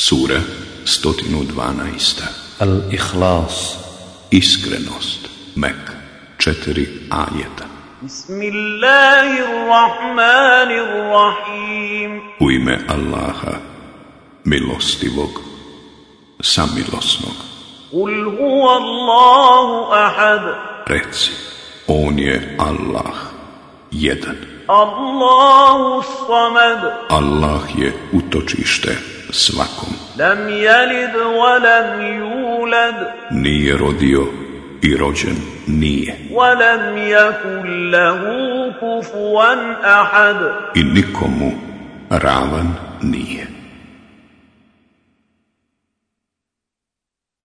Sura 112. Al-Ikhlas. Iskrenost Mek Četiri ajeta. Bismillahirrahmanirrahim. U ime Allaha Milostivog Samilosnog. Kul huwa Allahu ahad. Reci On je Allah Jedan. Allahu samad. Allah je utočište svakom Lam yalid wa lam yulad Nije rodio i rođen nije wa lam yakul lahu kufuwan ahad I nikomu ravan nije